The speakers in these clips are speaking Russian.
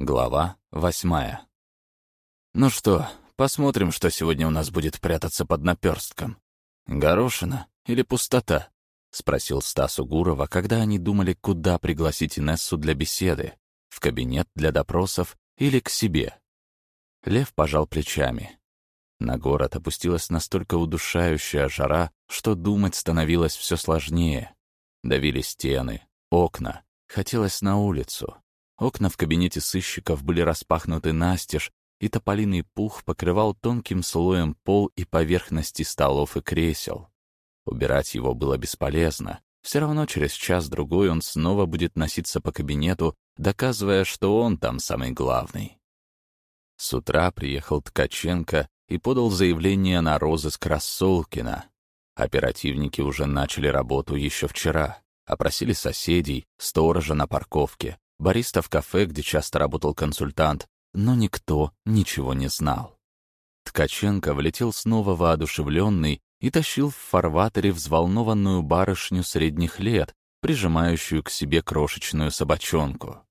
Глава восьмая. «Ну что, посмотрим, что сегодня у нас будет прятаться под наперстком. Горошина или пустота?» — спросил Стас у Гурова, когда они думали, куда пригласить Инессу для беседы — в кабинет для допросов или к себе. Лев пожал плечами. На город опустилась настолько удушающая жара, что думать становилось все сложнее. Давили стены, окна, хотелось на улицу. Окна в кабинете сыщиков были распахнуты настежь, и тополиный пух покрывал тонким слоем пол и поверхности столов и кресел. Убирать его было бесполезно. Все равно через час-другой он снова будет носиться по кабинету, доказывая, что он там самый главный. С утра приехал Ткаченко и подал заявление на розыск Рассолкина. Оперативники уже начали работу еще вчера. Опросили соседей, сторожа на парковке, бариста в кафе, где часто работал консультант, но никто ничего не знал. Ткаченко влетел снова воодушевленный и тащил в фарватере взволнованную барышню средних лет, прижимающую к себе крошечную собачонку.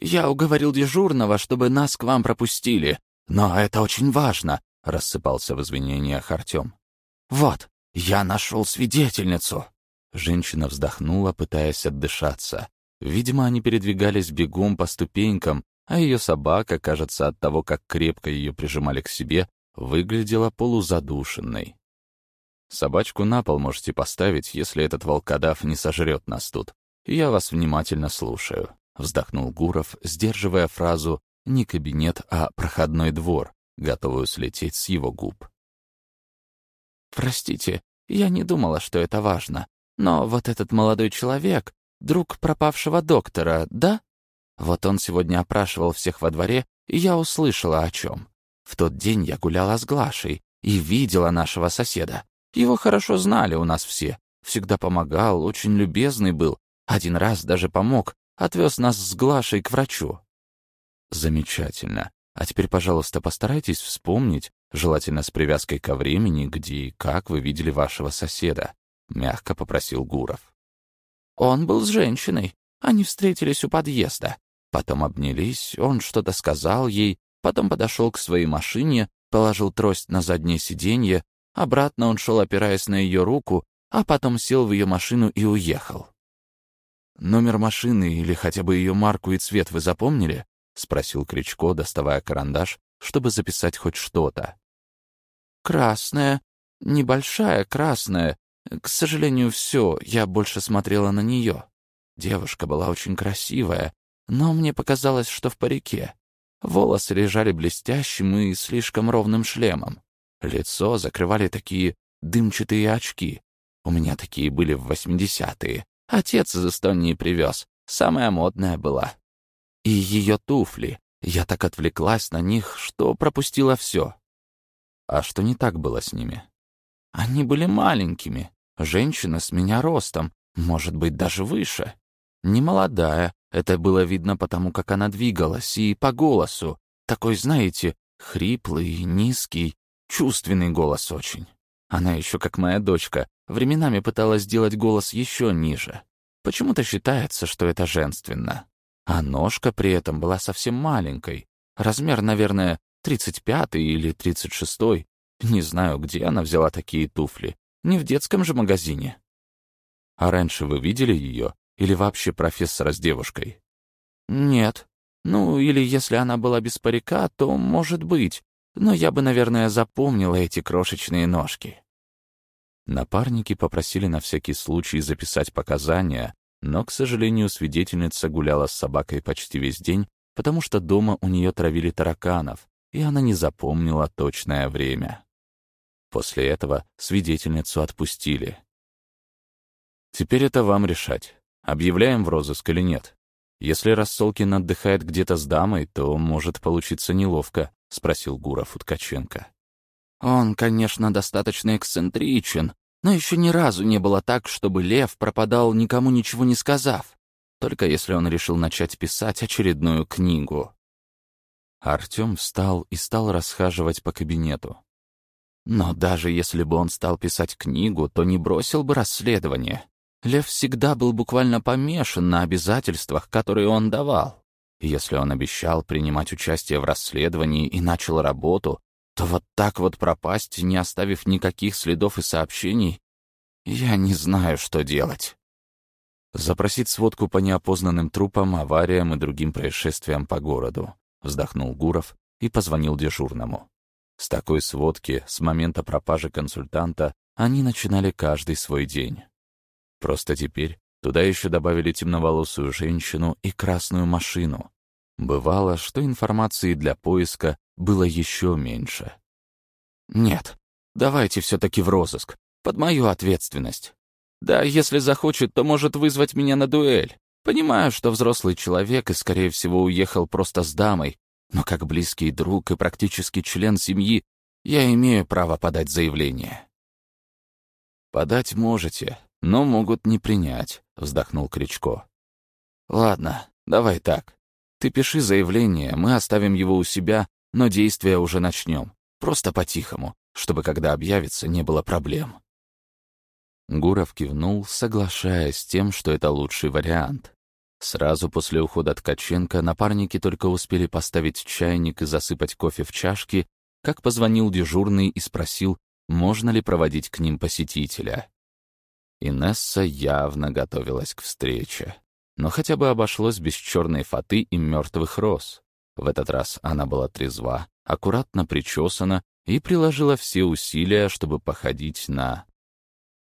«Я уговорил дежурного, чтобы нас к вам пропустили, но это очень важно», — рассыпался в извинениях Артем. «Вот, я нашел свидетельницу». Женщина вздохнула, пытаясь отдышаться. Видимо, они передвигались бегом по ступенькам, а ее собака, кажется, от того, как крепко ее прижимали к себе, выглядела полузадушенной. «Собачку на пол можете поставить, если этот волкодав не сожрет нас тут. Я вас внимательно слушаю», — вздохнул Гуров, сдерживая фразу «не кабинет, а проходной двор», готовую слететь с его губ. «Простите, я не думала, что это важно, но вот этот молодой человек, Друг пропавшего доктора, да? Вот он сегодня опрашивал всех во дворе, и я услышала о чем. В тот день я гуляла с Глашей и видела нашего соседа. Его хорошо знали у нас все. Всегда помогал, очень любезный был. Один раз даже помог, отвез нас с Глашей к врачу. Замечательно. А теперь, пожалуйста, постарайтесь вспомнить, желательно с привязкой ко времени, где и как вы видели вашего соседа, мягко попросил Гуров. Он был с женщиной. Они встретились у подъезда. Потом обнялись, он что-то сказал ей, потом подошел к своей машине, положил трость на заднее сиденье, обратно он шел, опираясь на ее руку, а потом сел в ее машину и уехал. «Номер машины или хотя бы ее марку и цвет вы запомнили?» — спросил Кричко, доставая карандаш, чтобы записать хоть что-то. «Красная, небольшая красная, к сожалению, все, я больше смотрела на нее. Девушка была очень красивая, но мне показалось, что в парике. Волосы лежали блестящим и слишком ровным шлемом. Лицо закрывали такие дымчатые очки. У меня такие были в восьмидесятые. Отец из Эстонии привез. Самая модная была. И ее туфли. Я так отвлеклась на них, что пропустила все. А что не так было с ними? Они были маленькими. Женщина с меня ростом, может быть, даже выше. Не молодая, это было видно потому, как она двигалась, и по голосу. Такой, знаете, хриплый, низкий, чувственный голос очень. Она еще, как моя дочка, временами пыталась сделать голос еще ниже. Почему-то считается, что это женственно. А ножка при этом была совсем маленькой. Размер, наверное, 35 или 36 -й. Не знаю, где она взяла такие туфли. Не в детском же магазине. А раньше вы видели ее? Или вообще профессора с девушкой? Нет. Ну, или если она была без парика, то может быть. Но я бы, наверное, запомнила эти крошечные ножки. Напарники попросили на всякий случай записать показания, но, к сожалению, свидетельница гуляла с собакой почти весь день, потому что дома у нее травили тараканов, и она не запомнила точное время. После этого свидетельницу отпустили. Теперь это вам решать, объявляем в розыск или нет. Если Рассолкин отдыхает где-то с дамой, то может получиться неловко, — спросил Гуров у Ткаченко. Он, конечно, достаточно эксцентричен, но еще ни разу не было так, чтобы Лев пропадал, никому ничего не сказав, только если он решил начать писать очередную книгу. Артем встал и стал расхаживать по кабинету. Но даже если бы он стал писать книгу, то не бросил бы расследование. Лев всегда был буквально помешан на обязательствах, которые он давал. Если он обещал принимать участие в расследовании и начал работу, то вот так вот пропасть, не оставив никаких следов и сообщений, я не знаю, что делать. Запросить сводку по неопознанным трупам, авариям и другим происшествиям по городу, вздохнул Гуров и позвонил дежурному. С такой сводки, с момента пропажи консультанта, они начинали каждый свой день. Просто теперь туда еще добавили темноволосую женщину и красную машину. Бывало, что информации для поиска было еще меньше. «Нет, давайте все-таки в розыск, под мою ответственность. Да, если захочет, то может вызвать меня на дуэль. Понимаю, что взрослый человек и, скорее всего, уехал просто с дамой, но как близкий друг и практически член семьи я имею право подать заявление». «Подать можете, но могут не принять», — вздохнул Кричко. «Ладно, давай так. Ты пиши заявление, мы оставим его у себя, но действия уже начнем. Просто по-тихому, чтобы когда объявится, не было проблем». Гуров кивнул, соглашаясь с тем, что это лучший вариант. Сразу после ухода Ткаченко напарники только успели поставить чайник и засыпать кофе в чашки, как позвонил дежурный и спросил, можно ли проводить к ним посетителя. Инесса явно готовилась к встрече. Но хотя бы обошлось без черной фаты и мертвых роз. В этот раз она была трезва, аккуратно причесана и приложила все усилия, чтобы походить на...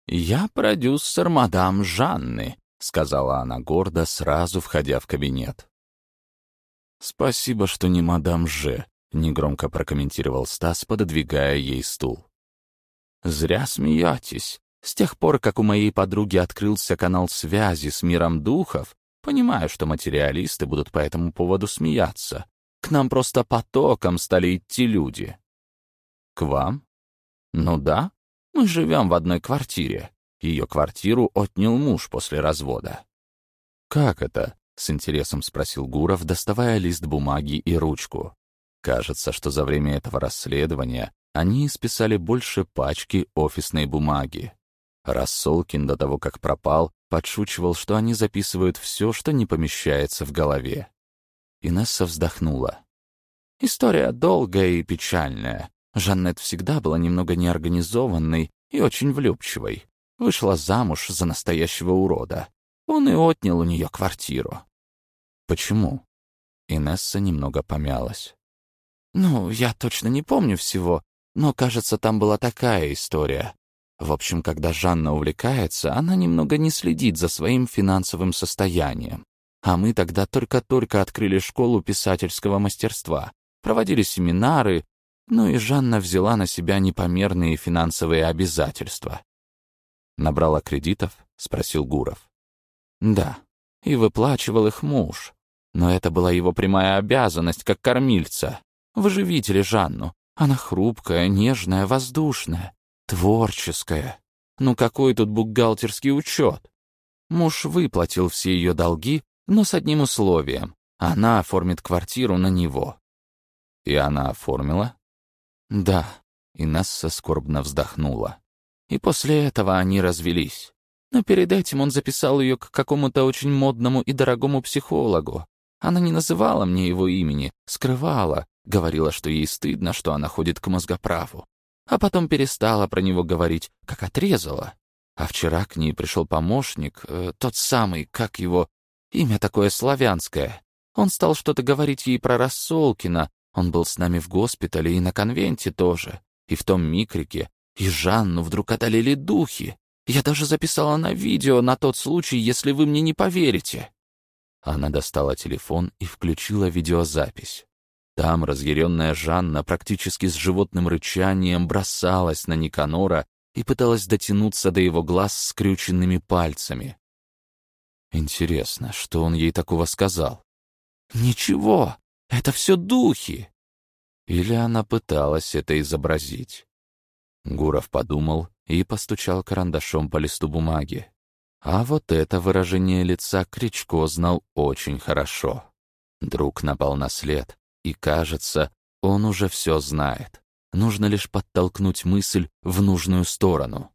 «Я продюсер мадам Жанны», — сказала она гордо, сразу входя в кабинет. «Спасибо, что не мадам Ж», — негромко прокомментировал Стас, пододвигая ей стул. «Зря смеетесь. С тех пор, как у моей подруги открылся канал связи с миром духов, понимаю, что материалисты будут по этому поводу смеяться. К нам просто потоком стали идти люди». «К вам?» «Ну да. Мы живем в одной квартире. Ее квартиру отнял муж после развода». «Как это?» — с интересом спросил Гуров, доставая лист бумаги и ручку. Кажется, что за время этого расследования они исписали больше пачки офисной бумаги. Рассолкин до того, как пропал, подшучивал, что они записывают все, что не помещается в голове. Инесса вздохнула. История долгая и печальная. Жаннет всегда была немного неорганизованной и очень влюбчивой. Вышла замуж за настоящего урода. Он и отнял у нее квартиру. Почему? Инесса немного помялась. «Ну, я точно не помню всего, но, кажется, там была такая история. В общем, когда Жанна увлекается, она немного не следит за своим финансовым состоянием. А мы тогда только-только открыли школу писательского мастерства, проводили семинары, ну и Жанна взяла на себя непомерные финансовые обязательства. «Набрала кредитов?» — спросил Гуров. «Да, и выплачивал их муж. Но это была его прямая обязанность, как кормильца. Вы же видели Жанну. Она хрупкая, нежная, воздушная, творческая. Ну какой тут бухгалтерский учет? Муж выплатил все ее долги, но с одним условием. Она оформит квартиру на него. И она оформила? Да. Инесса скорбно вздохнула. И после этого они развелись. Но перед этим он записал ее к какому-то очень модному и дорогому психологу. Она не называла мне его имени, скрывала, Говорила, что ей стыдно, что она ходит к мозгоправу. А потом перестала про него говорить, как отрезала. А вчера к ней пришел помощник, э, тот самый, как его... Имя такое славянское. Он стал что-то говорить ей про Рассолкина. Он был с нами в госпитале и на конвенте тоже. И в том микрике. И Жанну вдруг одолели духи. Я даже записала на видео на тот случай, если вы мне не поверите. Она достала телефон и включила видеозапись. Там разъяренная Жанна практически с животным рычанием бросалась на Никанора и пыталась дотянуться до его глаз скрюченными пальцами. Интересно, что он ей такого сказал? «Ничего, это все духи!» Или она пыталась это изобразить? Гуров подумал и постучал карандашом по листу бумаги. А вот это выражение лица Кричко знал очень хорошо. Друг напал на след, и кажется, он уже все знает. Нужно лишь подтолкнуть мысль в нужную сторону.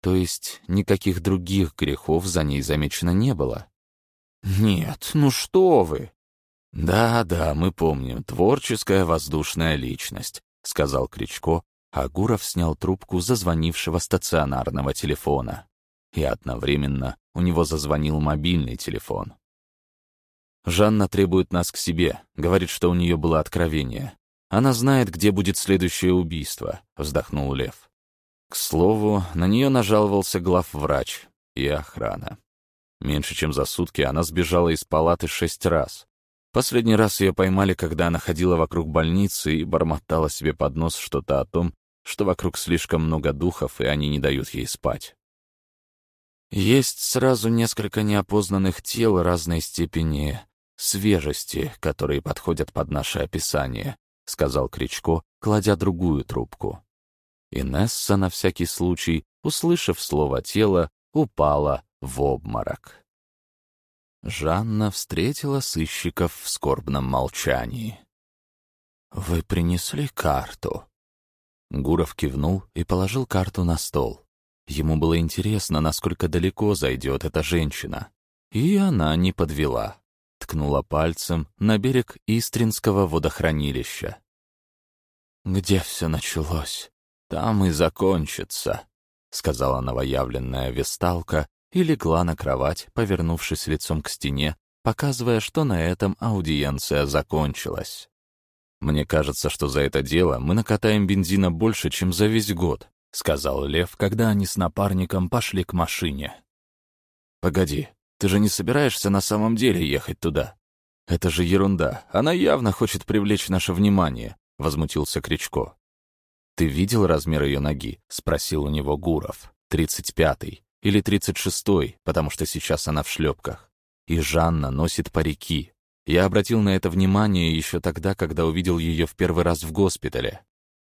То есть никаких других грехов за ней замечено не было? «Нет, ну что вы! «Да, да, мы помним. Творческая воздушная личность», — сказал Кричко, а Гуров снял трубку зазвонившего стационарного телефона. И одновременно у него зазвонил мобильный телефон. «Жанна требует нас к себе, говорит, что у нее было откровение. Она знает, где будет следующее убийство», — вздохнул Лев. К слову, на нее нажаловался главврач и охрана. Меньше чем за сутки она сбежала из палаты шесть раз. Последний раз ее поймали, когда она ходила вокруг больницы и бормотала себе под нос что-то о том, что вокруг слишком много духов, и они не дают ей спать. Есть сразу несколько неопознанных тел разной степени свежести, которые подходят под наше описание, сказал Кричко, кладя другую трубку. Инесса на всякий случай, услышав слово «тело», упала в обморок. Жанна встретила сыщиков в скорбном молчании. «Вы принесли карту?» Гуров кивнул и положил карту на стол. Ему было интересно, насколько далеко зайдет эта женщина. И она не подвела. Ткнула пальцем на берег Истринского водохранилища. «Где все началось, там и закончится», — сказала новоявленная весталка и легла на кровать, повернувшись лицом к стене, показывая, что на этом аудиенция закончилась. «Мне кажется, что за это дело мы накатаем бензина больше, чем за весь год», — сказал Лев, когда они с напарником пошли к машине. «Погоди, ты же не собираешься на самом деле ехать туда?» «Это же ерунда. Она явно хочет привлечь наше внимание», — возмутился Кричко. «Ты видел размер ее ноги?» — спросил у него Гуров. «Тридцать пятый. Или тридцать шестой, потому что сейчас она в шлепках. И Жанна носит парики. Я обратил на это внимание еще тогда, когда увидел ее в первый раз в госпитале.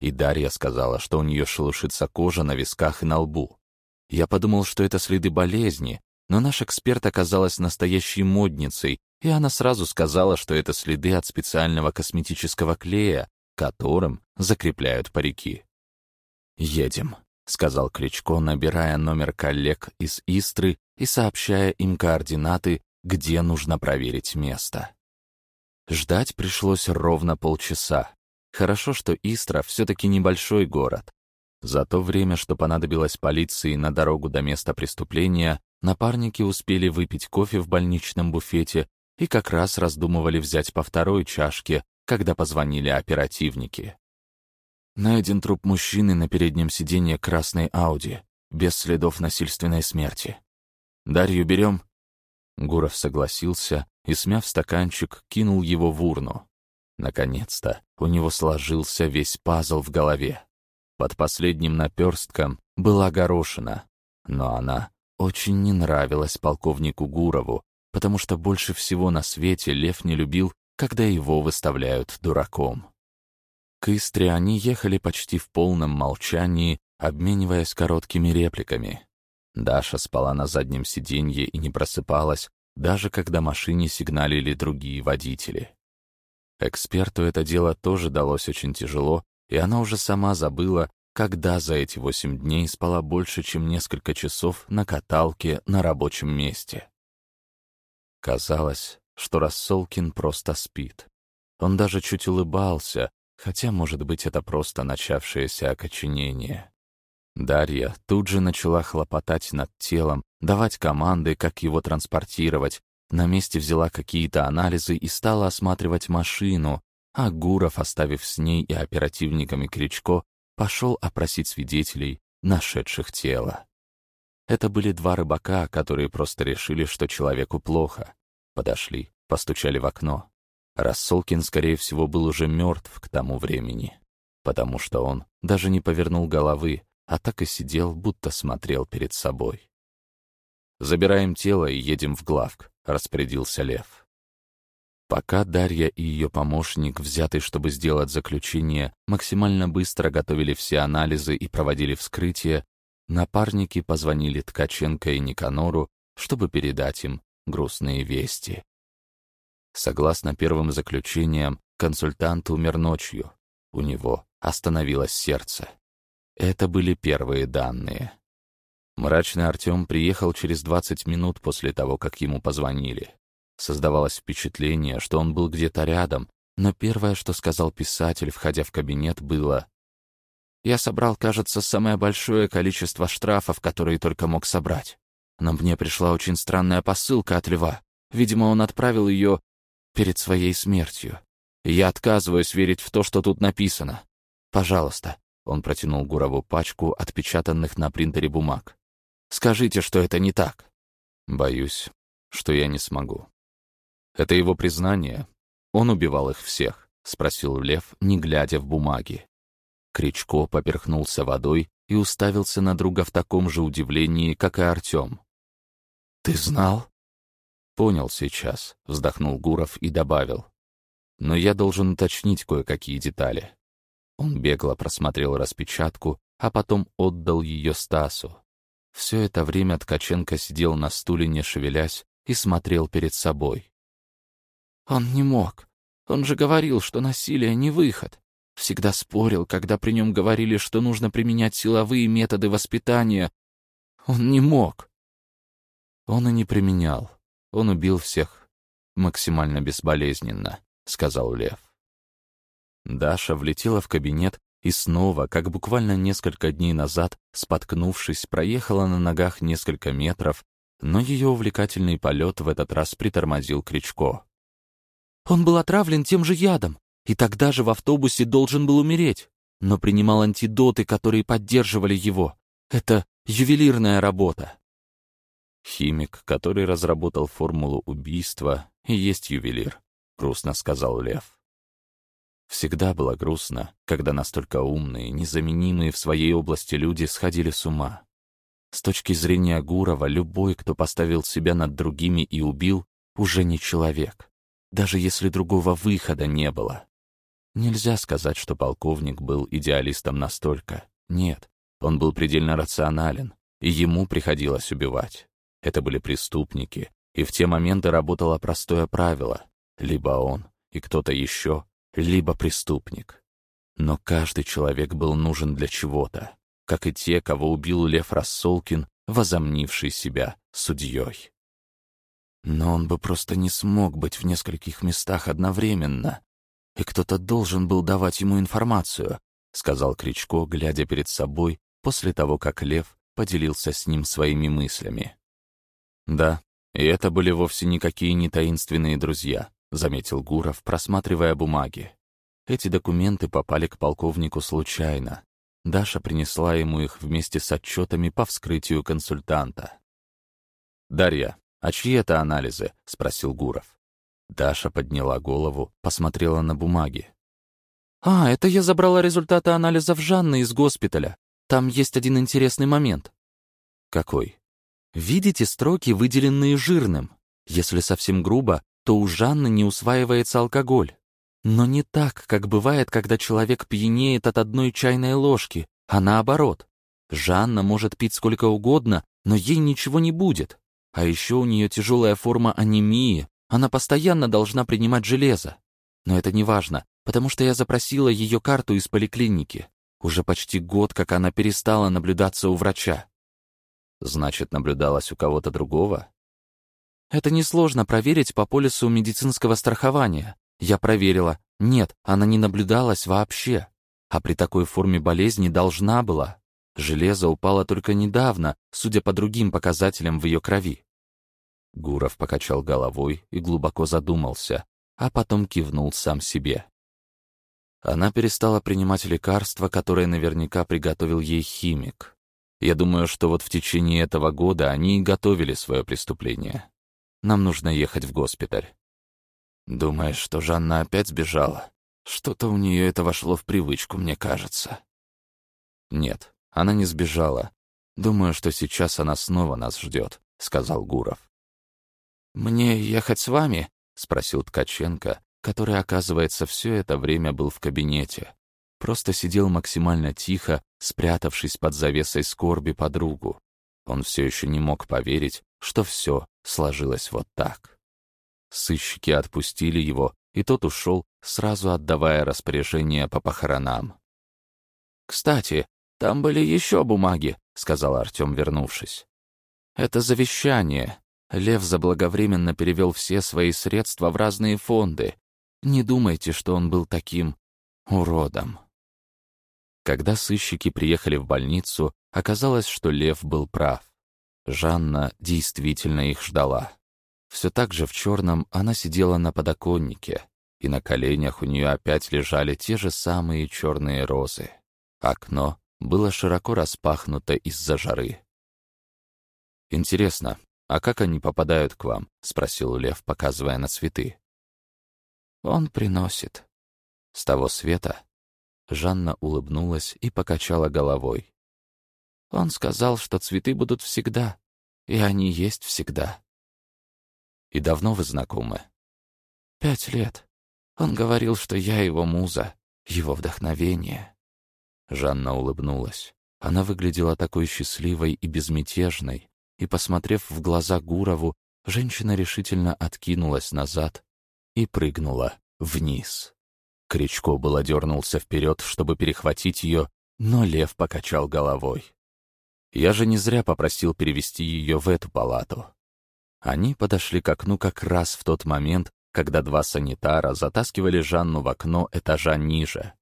И Дарья сказала, что у нее шелушится кожа на висках и на лбу. Я подумал, что это следы болезни, но наш эксперт оказалась настоящей модницей, и она сразу сказала, что это следы от специального косметического клея, которым закрепляют парики. «Едем», — сказал Кричко, набирая номер коллег из Истры и сообщая им координаты, где нужно проверить место. Ждать пришлось ровно полчаса. Хорошо, что Истра все-таки небольшой город. За то время, что понадобилось полиции на дорогу до места преступления, напарники успели выпить кофе в больничном буфете и как раз раздумывали взять по второй чашке, когда позвонили оперативники. Найден труп мужчины на переднем сиденье красной Ауди, без следов насильственной смерти. «Дарью берем?» Гуров согласился и, смяв стаканчик, кинул его в урну. Наконец-то у него сложился весь пазл в голове. Под последним наперстком была горошина, но она очень не нравилась полковнику Гурову, потому что больше всего на свете Лев не любил, когда его выставляют дураком. К Истре они ехали почти в полном молчании, обмениваясь короткими репликами. Даша спала на заднем сиденье и не просыпалась, даже когда машине сигналили другие водители. Эксперту это дело тоже далось очень тяжело, и она уже сама забыла, когда за эти восемь дней спала больше, чем несколько часов на каталке на рабочем месте. Казалось, что Рассолкин просто спит. Он даже чуть улыбался, Хотя, может быть, это просто начавшееся окоченение. Дарья тут же начала хлопотать над телом, давать команды, как его транспортировать. На месте взяла какие-то анализы и стала осматривать машину, а Гуров, оставив с ней и оперативниками Кричко, пошел опросить свидетелей, нашедших тело. Это были два рыбака, которые просто решили, что человеку плохо. Подошли, постучали в окно. Рассолкин, скорее всего, был уже мертв к тому времени, потому что он даже не повернул головы, а так и сидел, будто смотрел перед собой. «Забираем тело и едем в главк», — распорядился Лев. Пока Дарья и ее помощник, взятый, чтобы сделать заключение, максимально быстро готовили все анализы и проводили вскрытие, напарники позвонили Ткаченко и Никанору, чтобы передать им грустные вести. Согласно первым заключениям, консультант умер ночью. У него остановилось сердце. Это были первые данные. Мрачный Артем приехал через 20 минут после того, как ему позвонили. Создавалось впечатление, что он был где-то рядом, но первое, что сказал писатель, входя в кабинет, было «Я собрал, кажется, самое большое количество штрафов, которые только мог собрать. Но мне пришла очень странная посылка от Льва. Видимо, он отправил ее перед своей смертью. Я отказываюсь верить в то, что тут написано. Пожалуйста». Он протянул Гурову пачку отпечатанных на принтере бумаг. «Скажите, что это не так». «Боюсь, что я не смогу». «Это его признание. Он убивал их всех», — спросил Лев, не глядя в бумаги. Кричко поперхнулся водой и уставился на друга в таком же удивлении, как и Артем. «Ты знал?» «Понял сейчас», — вздохнул Гуров и добавил. «Но я должен уточнить кое-какие детали». Он бегло просмотрел распечатку, а потом отдал ее Стасу. Все это время Ткаченко сидел на стуле, не шевелясь, и смотрел перед собой. «Он не мог. Он же говорил, что насилие не выход. Всегда спорил, когда при нем говорили, что нужно применять силовые методы воспитания. Он не мог». Он и не применял. Он убил всех максимально безболезненно, сказал Лев. Даша влетела в кабинет и снова, как буквально несколько дней назад, споткнувшись, проехала на ногах несколько метров, но ее увлекательный полет в этот раз притормозил Кричко. «Он был отравлен тем же ядом, и тогда же в автобусе должен был умереть, но принимал антидоты, которые поддерживали его. Это ювелирная работа». «Химик, который разработал формулу убийства, и есть ювелир», — грустно сказал Лев. Всегда было грустно, когда настолько умные, незаменимые в своей области люди сходили с ума. С точки зрения Гурова, любой, кто поставил себя над другими и убил, уже не человек, даже если другого выхода не было. Нельзя сказать, что полковник был идеалистом настолько. Нет, он был предельно рационален, и ему приходилось убивать. Это были преступники, и в те моменты работало простое правило. Либо он и кто-то еще либо преступник. Но каждый человек был нужен для чего-то, как и те, кого убил Лев Рассолкин, возомнивший себя судьей. Но он бы просто не смог быть в нескольких местах одновременно, и кто-то должен был давать ему информацию, сказал Кричко, глядя перед собой после того, как Лев поделился с ним своими мыслями. Да, и это были вовсе никакие не таинственные друзья заметил Гуров, просматривая бумаги. Эти документы попали к полковнику случайно. Даша принесла ему их вместе с отчетами по вскрытию консультанта. «Дарья, а чьи это анализы?» — спросил Гуров. Даша подняла голову, посмотрела на бумаги. «А, это я забрала результаты анализов Жанны из госпиталя. Там есть один интересный момент». «Какой?» «Видите строки, выделенные жирным? Если совсем грубо, то у Жанны не усваивается алкоголь. Но не так, как бывает, когда человек пьянеет от одной чайной ложки, а наоборот. Жанна может пить сколько угодно, но ей ничего не будет. А еще у нее тяжелая форма анемии, она постоянно должна принимать железо. Но это не важно, потому что я запросила ее карту из поликлиники. Уже почти год, как она перестала наблюдаться у врача. Значит, наблюдалась у кого-то другого? Это несложно проверить по полису медицинского страхования. Я проверила. Нет, она не наблюдалась вообще. А при такой форме болезни должна была. Железо упало только недавно, судя по другим показателям в ее крови. Гуров покачал головой и глубоко задумался, а потом кивнул сам себе. Она перестала принимать лекарства, которые наверняка приготовил ей химик. Я думаю, что вот в течение этого года они и готовили свое преступление. Нам нужно ехать в госпиталь». «Думаешь, что Жанна опять сбежала? Что-то у нее это вошло в привычку, мне кажется». «Нет, она не сбежала. Думаю, что сейчас она снова нас ждет», — сказал Гуров. «Мне ехать с вами?» — спросил Ткаченко, который, оказывается, все это время был в кабинете. Просто сидел максимально тихо, спрятавшись под завесой скорби подругу. Он все еще не мог поверить, что все сложилось вот так. Сыщики отпустили его, и тот ушел, сразу отдавая распоряжение по похоронам. «Кстати, там были еще бумаги», — сказал Артем, вернувшись. «Это завещание. Лев заблаговременно перевел все свои средства в разные фонды. Не думайте, что он был таким уродом. Когда сыщики приехали в больницу, оказалось, что Лев был прав. Жанна действительно их ждала. Все так же в черном она сидела на подоконнике, и на коленях у нее опять лежали те же самые черные розы. Окно было широко распахнуто из-за жары. «Интересно, а как они попадают к вам?» — спросил Лев, показывая на цветы. «Он приносит». «С того света?» Жанна улыбнулась и покачала головой. «Он сказал, что цветы будут всегда, и они есть всегда». «И давно вы знакомы?» «Пять лет. Он говорил, что я его муза, его вдохновение». Жанна улыбнулась. Она выглядела такой счастливой и безмятежной, и, посмотрев в глаза Гурову, женщина решительно откинулась назад и прыгнула вниз. Кричко было дернулся вперед, чтобы перехватить ее, но лев покачал головой. Я же не зря попросил перевести ее в эту палату. Они подошли к окну как раз в тот момент, когда два санитара затаскивали Жанну в окно этажа ниже.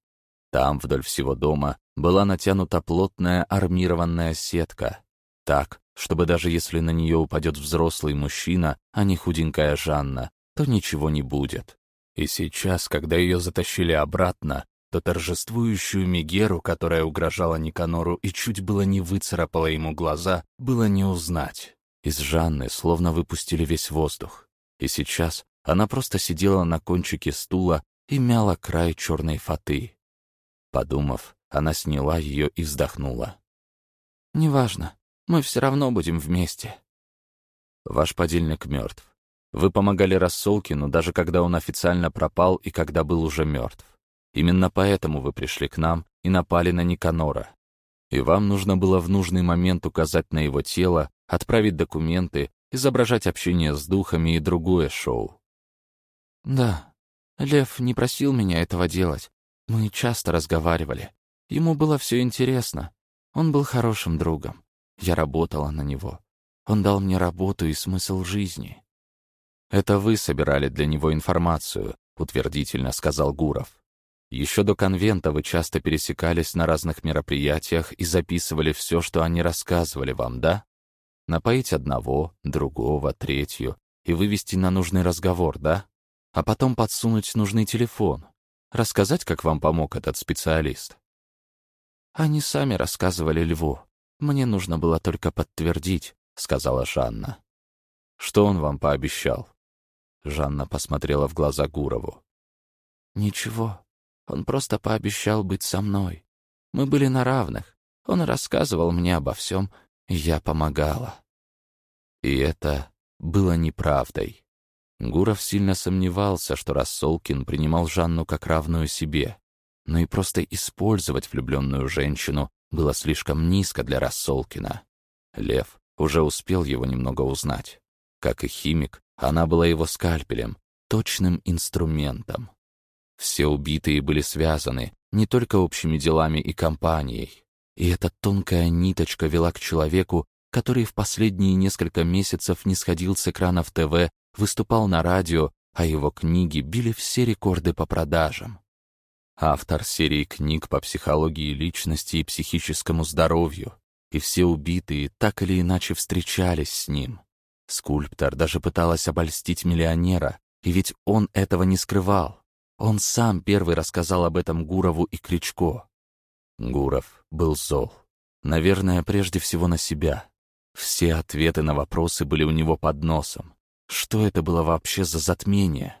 Там, вдоль всего дома, была натянута плотная армированная сетка, так, чтобы даже если на нее упадет взрослый мужчина, а не худенькая Жанна, то ничего не будет. И сейчас, когда ее затащили обратно, то торжествующую Мегеру, которая угрожала Никанору и чуть было не выцарапала ему глаза, было не узнать. Из Жанны словно выпустили весь воздух. И сейчас она просто сидела на кончике стула и мяла край черной фаты. Подумав, она сняла ее и вздохнула. «Неважно, мы все равно будем вместе». «Ваш подельник мертв. Вы помогали Рассолкину, даже когда он официально пропал и когда был уже мертв. Именно поэтому вы пришли к нам и напали на Никанора. И вам нужно было в нужный момент указать на его тело, отправить документы, изображать общение с духами и другое шоу. Да, Лев не просил меня этого делать. Мы часто разговаривали. Ему было все интересно. Он был хорошим другом. Я работала на него. Он дал мне работу и смысл жизни. «Это вы собирали для него информацию», — утвердительно сказал Гуров. «Еще до конвента вы часто пересекались на разных мероприятиях и записывали все, что они рассказывали вам, да? Напоить одного, другого, третью и вывести на нужный разговор, да? А потом подсунуть нужный телефон. Рассказать, как вам помог этот специалист?» «Они сами рассказывали Льву. Мне нужно было только подтвердить», — сказала Жанна. «Что он вам пообещал?» Жанна посмотрела в глаза Гурову. «Ничего. Он просто пообещал быть со мной. Мы были на равных. Он рассказывал мне обо всем, я помогала». И это было неправдой. Гуров сильно сомневался, что Рассолкин принимал Жанну как равную себе, но и просто использовать влюбленную женщину было слишком низко для Рассолкина. Лев уже успел его немного узнать. Как и химик, она была его скальпелем, точным инструментом. Все убитые были связаны не только общими делами и компанией. И эта тонкая ниточка вела к человеку, который в последние несколько месяцев не сходил с экранов ТВ, выступал на радио, а его книги били все рекорды по продажам. Автор серии книг по психологии личности и психическому здоровью. И все убитые так или иначе встречались с ним. Скульптор даже пыталась обольстить миллионера, и ведь он этого не скрывал. Он сам первый рассказал об этом Гурову и Кричко. Гуров был зол. Наверное, прежде всего на себя. Все ответы на вопросы были у него под носом. Что это было вообще за затмение?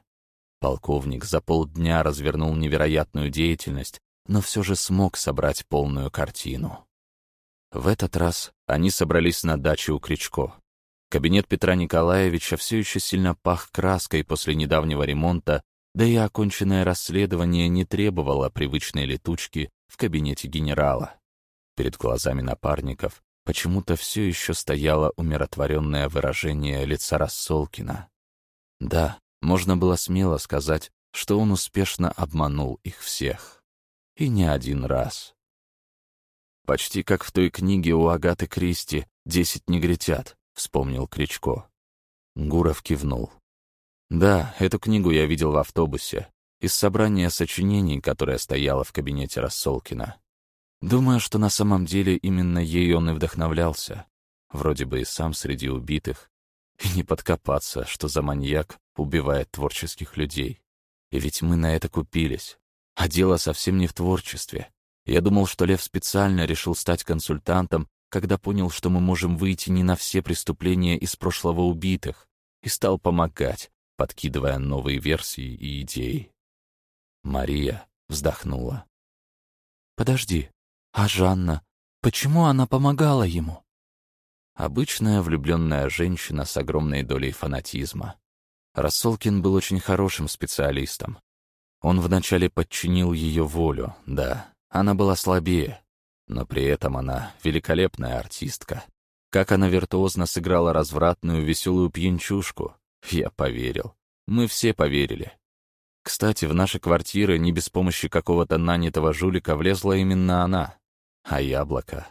Полковник за полдня развернул невероятную деятельность, но все же смог собрать полную картину. В этот раз они собрались на даче у Кричко. Кабинет Петра Николаевича все еще сильно пах краской после недавнего ремонта, да и оконченное расследование не требовало привычной летучки в кабинете генерала. Перед глазами напарников почему-то все еще стояло умиротворенное выражение лица Рассолкина. Да, можно было смело сказать, что он успешно обманул их всех. И не один раз. Почти как в той книге у Агаты Кристи «Десять негритят», — вспомнил Кричко. Гуров кивнул. Да, эту книгу я видел в автобусе, из собрания сочинений, которое стояло в кабинете Рассолкина. Думаю, что на самом деле именно ей он и вдохновлялся. Вроде бы и сам среди убитых. И не подкопаться, что за маньяк убивает творческих людей. И ведь мы на это купились. А дело совсем не в творчестве. Я думал, что Лев специально решил стать консультантом, когда понял, что мы можем выйти не на все преступления из прошлого убитых, и стал помогать, подкидывая новые версии и идеи. Мария вздохнула. «Подожди, а Жанна? Почему она помогала ему?» Обычная влюбленная женщина с огромной долей фанатизма. Рассолкин был очень хорошим специалистом. Он вначале подчинил ее волю, да, она была слабее, но при этом она великолепная артистка. Как она виртуозно сыграла развратную веселую пьянчушку, я поверил. Мы все поверили. Кстати, в наши квартиры не без помощи какого-то нанятого жулика влезла именно она. А яблоко?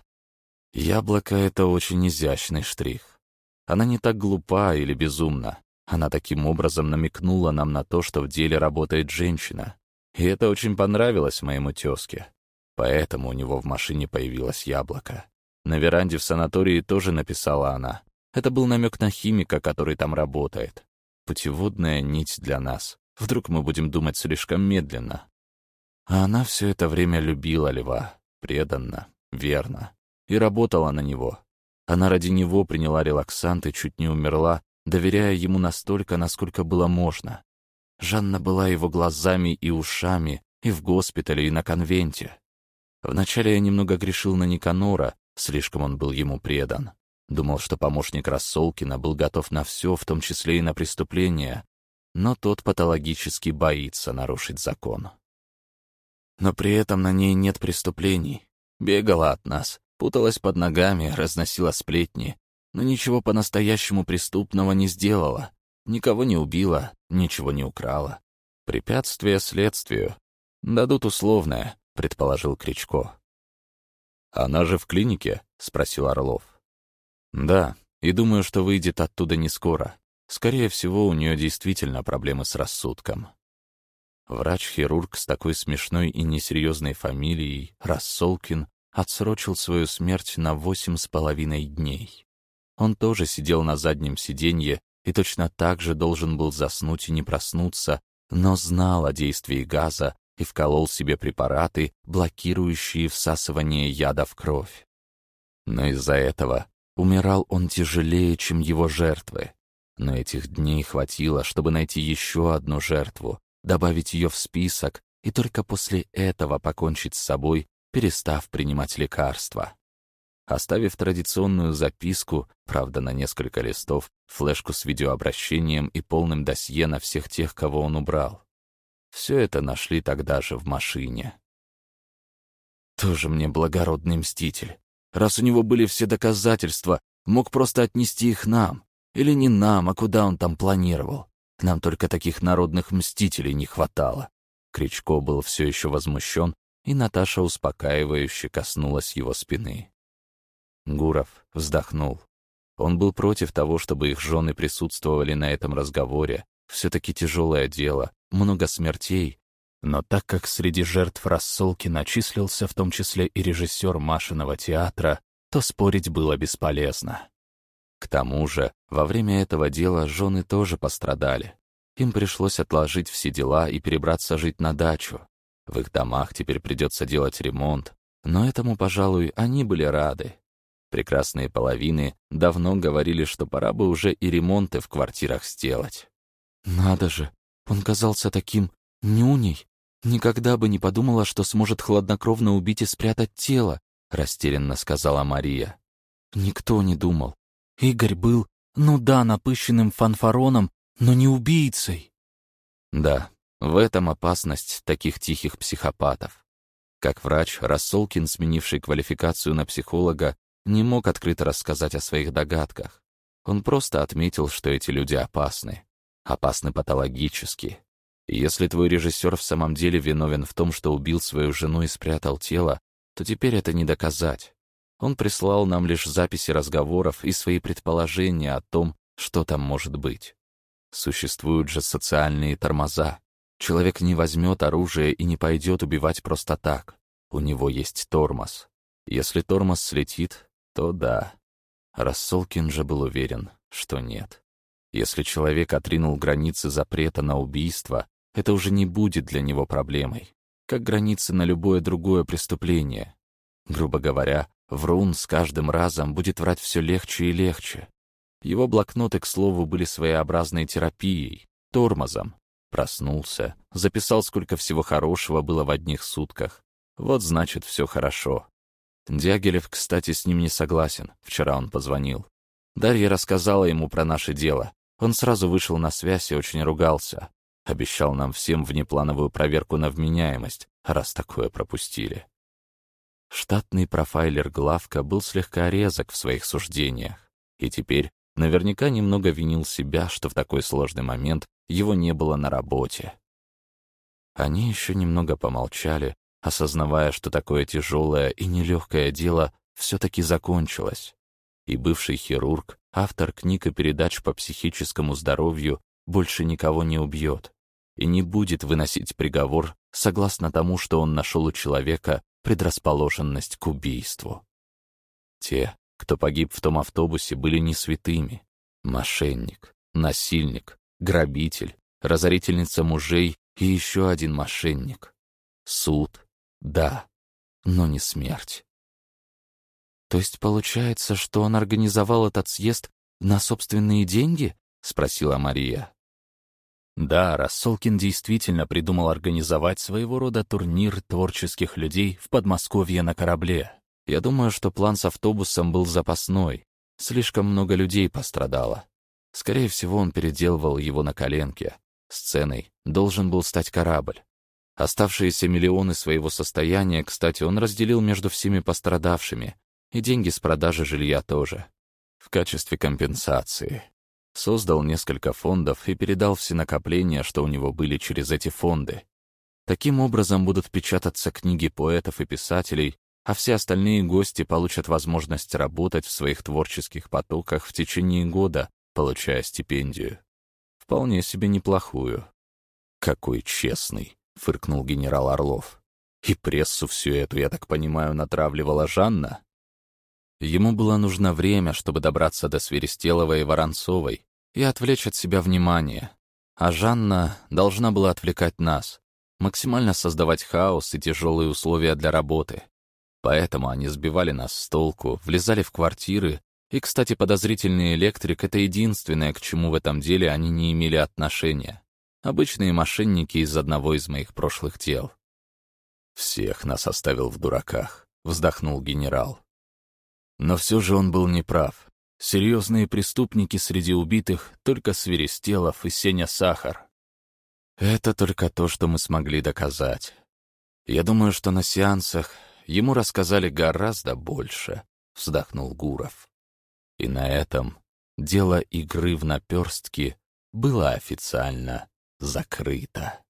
Яблоко — это очень изящный штрих. Она не так глупа или безумна. Она таким образом намекнула нам на то, что в деле работает женщина. И это очень понравилось моему тезке. Поэтому у него в машине появилось яблоко. На веранде в санатории тоже написала она. Это был намек на химика, который там работает. Путеводная нить для нас. Вдруг мы будем думать слишком медленно. А она все это время любила льва, преданно, верно, и работала на него. Она ради него приняла релаксант и чуть не умерла, доверяя ему настолько, насколько было можно. Жанна была его глазами и ушами и в госпитале, и на конвенте. Вначале я немного грешил на Никанора, слишком он был ему предан. Думал, что помощник Рассолкина был готов на все, в том числе и на преступления, но тот патологически боится нарушить закон. Но при этом на ней нет преступлений. Бегала от нас, путалась под ногами, разносила сплетни, но ничего по-настоящему преступного не сделала. Никого не убила, ничего не украла. Препятствие следствию. Дадут условное, предположил Кричко. «Она же в клинике?» — спросил Орлов. Да, и думаю, что выйдет оттуда не скоро. Скорее всего, у нее действительно проблемы с рассудком. Врач-хирург с такой смешной и несерьезной фамилией, Рассолкин, отсрочил свою смерть на восемь с половиной дней. Он тоже сидел на заднем сиденье и точно так же должен был заснуть и не проснуться, но знал о действии газа и вколол себе препараты, блокирующие всасывание яда в кровь. Но из-за этого Умирал он тяжелее, чем его жертвы. Но этих дней хватило, чтобы найти еще одну жертву, добавить ее в список и только после этого покончить с собой, перестав принимать лекарства. Оставив традиционную записку, правда на несколько листов, флешку с видеообращением и полным досье на всех тех, кого он убрал. Все это нашли тогда же в машине. Тоже мне благородный мститель. Раз у него были все доказательства, мог просто отнести их нам. Или не нам, а куда он там планировал. Нам только таких народных мстителей не хватало. Кричко был все еще возмущен, и Наташа успокаивающе коснулась его спины. Гуров вздохнул. Он был против того, чтобы их жены присутствовали на этом разговоре. Все-таки тяжелое дело, много смертей, но так как среди жертв рассолки начислился в том числе и режиссер Машиного театра, то спорить было бесполезно. К тому же, во время этого дела жены тоже пострадали. Им пришлось отложить все дела и перебраться жить на дачу. В их домах теперь придется делать ремонт, но этому, пожалуй, они были рады. Прекрасные половины давно говорили, что пора бы уже и ремонты в квартирах сделать. «Надо же, он казался таким нюней», «Никогда бы не подумала, что сможет хладнокровно убить и спрятать тело», — растерянно сказала Мария. «Никто не думал. Игорь был, ну да, напыщенным фанфароном, но не убийцей». Да, в этом опасность таких тихих психопатов. Как врач, Рассолкин, сменивший квалификацию на психолога, не мог открыто рассказать о своих догадках. Он просто отметил, что эти люди опасны. Опасны патологически, если твой режиссер в самом деле виновен в том, что убил свою жену и спрятал тело, то теперь это не доказать. Он прислал нам лишь записи разговоров и свои предположения о том, Что там может быть? Существуют же социальные тормоза. Человек не возьмет оружие и не пойдет убивать просто так. У него есть тормоз. Если тормоз слетит, то да. Рассолкин же был уверен, что нет. Если человек отринул границы запрета на убийство, это уже не будет для него проблемой, как границы на любое другое преступление. Грубо говоря, Врун с каждым разом будет врать все легче и легче. Его блокноты, к слову, были своеобразной терапией, тормозом. Проснулся, записал, сколько всего хорошего было в одних сутках. Вот значит, все хорошо. Дягилев, кстати, с ним не согласен. Вчера он позвонил. Дарья рассказала ему про наше дело. Он сразу вышел на связь и очень ругался. Обещал нам всем внеплановую проверку на вменяемость, раз такое пропустили. Штатный профайлер Главка был слегка резок в своих суждениях, и теперь наверняка немного винил себя, что в такой сложный момент его не было на работе. Они еще немного помолчали, осознавая, что такое тяжелое и нелегкое дело все-таки закончилось. И бывший хирург, автор книг и передач по психическому здоровью, больше никого не убьет и не будет выносить приговор согласно тому, что он нашел у человека предрасположенность к убийству. Те, кто погиб в том автобусе, были не святыми. Мошенник, насильник, грабитель, разорительница мужей и еще один мошенник. Суд, да, но не смерть. То есть получается, что он организовал этот съезд на собственные деньги? Спросила Мария. Да, Рассолкин действительно придумал организовать своего рода турнир творческих людей в Подмосковье на корабле. Я думаю, что план с автобусом был запасной. Слишком много людей пострадало. Скорее всего, он переделывал его на коленке. Сценой должен был стать корабль. Оставшиеся миллионы своего состояния, кстати, он разделил между всеми пострадавшими, и деньги с продажи жилья тоже. В качестве компенсации. Создал несколько фондов и передал все накопления, что у него были через эти фонды. Таким образом будут печататься книги поэтов и писателей, а все остальные гости получат возможность работать в своих творческих потоках в течение года, получая стипендию. Вполне себе неплохую. «Какой честный!» — фыркнул генерал Орлов. «И прессу всю эту, я так понимаю, натравливала Жанна?» Ему было нужно время, чтобы добраться до Свиристеловой и Воронцовой и отвлечь от себя внимание. А Жанна должна была отвлекать нас, максимально создавать хаос и тяжелые условия для работы. Поэтому они сбивали нас с толку, влезали в квартиры, и, кстати, подозрительный электрик — это единственное, к чему в этом деле они не имели отношения. Обычные мошенники из одного из моих прошлых дел. «Всех нас оставил в дураках», — вздохнул генерал. Но все же он был неправ. Серьезные преступники среди убитых — только Свиристелов и Сеня Сахар. Это только то, что мы смогли доказать. Я думаю, что на сеансах ему рассказали гораздо больше, — вздохнул Гуров. И на этом дело игры в наперстки было официально закрыто.